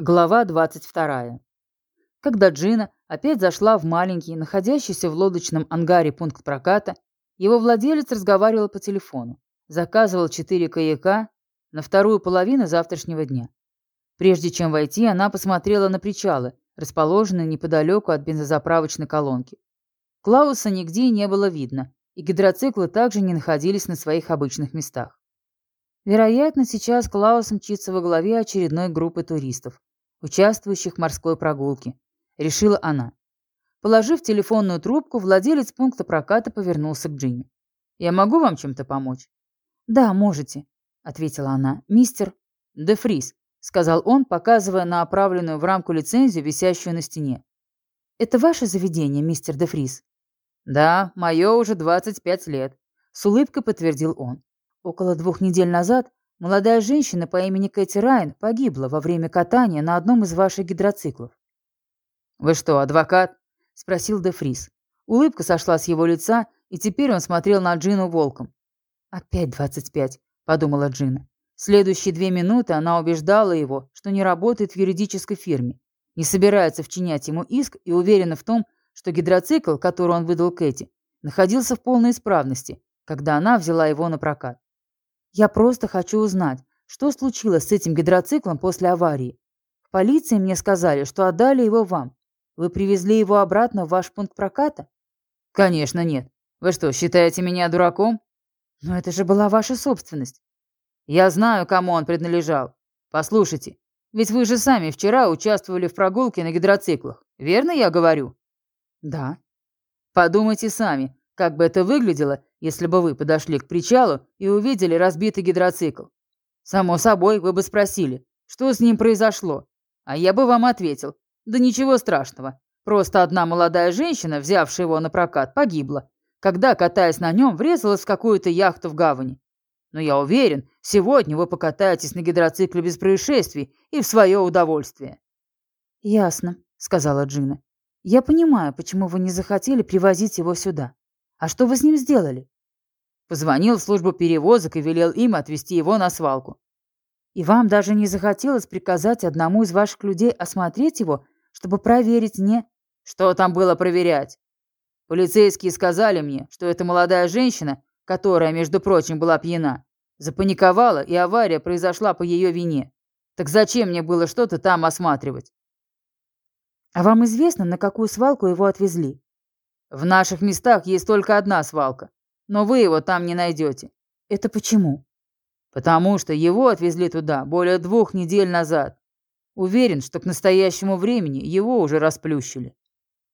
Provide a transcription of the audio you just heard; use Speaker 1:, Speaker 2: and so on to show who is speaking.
Speaker 1: Глава 22. Когда Джина опять зашла в маленький, находящийся в лодочном ангаре пункт проката, его владелец разговаривал по телефону, заказывал четыре каяка на вторую половину завтрашнего дня. Прежде чем войти, она посмотрела на причалы, расположенные неподалеку от бензозаправочной колонки. Клауса нигде не было видно, и гидроциклы также не находились на своих обычных местах. Вероятно, сейчас Клаус мчится во главе очередной группы туристов, участвующих в морской прогулке, решила она. Положив телефонную трубку, владелец пункта проката повернулся к Джинни. «Я могу вам чем-то помочь?» «Да, можете», — ответила она. «Мистер Де Фрис», — сказал он, показывая на оправленную в рамку лицензию, висящую на стене. «Это ваше заведение, мистер Де Фрис?» «Да, мое уже 25 лет», — с улыбкой подтвердил он. Около двух недель назад Молодая женщина по имени Кэти Райан погибла во время катания на одном из ваших гидроциклов. «Вы что, адвокат?» – спросил Де Фрис. Улыбка сошла с его лица, и теперь он смотрел на Джину волком. «Опять двадцать пять», – подумала Джина. Следующие две минуты она убеждала его, что не работает в юридической фирме, не собирается вчинять ему иск и уверена в том, что гидроцикл, который он выдал Кэти, находился в полной исправности, когда она взяла его на прокат. Я просто хочу узнать, что случилось с этим гидроциклом после аварии. В полиции мне сказали, что отдали его вам. Вы привезли его обратно в ваш пункт проката? Конечно, нет. Вы что, считаете меня дураком? Но это же была ваша собственность. Я знаю, кому он принадлежал. Послушайте, ведь вы же сами вчера участвовали в прогулке на гидроциклах. Верно я говорю? Да. Подумайте сами, как бы это выглядело, если бы вы подошли к причалу и увидели разбитый гидроцикл? Само собой, вы бы спросили, что с ним произошло? А я бы вам ответил, да ничего страшного. Просто одна молодая женщина, взявшая его на прокат, погибла, когда, катаясь на нем, врезалась в какую-то яхту в гавани. Но я уверен, сегодня вы покатаетесь на гидроцикле без происшествий и в свое удовольствие. «Ясно», — сказала Джина. «Я понимаю, почему вы не захотели привозить его сюда. А что вы с ним сделали? Позвонил в службу перевозок и велел им отвезти его на свалку. И вам даже не захотелось приказать одному из ваших людей осмотреть его, чтобы проверить не... Что там было проверять? Полицейские сказали мне, что эта молодая женщина, которая, между прочим, была пьяна, запаниковала, и авария произошла по ее вине. Так зачем мне было что-то там осматривать? А вам известно, на какую свалку его отвезли? В наших местах есть только одна свалка, но вы его там не найдете. Это почему? Потому что его отвезли туда более двух недель назад. Уверен, что к настоящему времени его уже расплющили.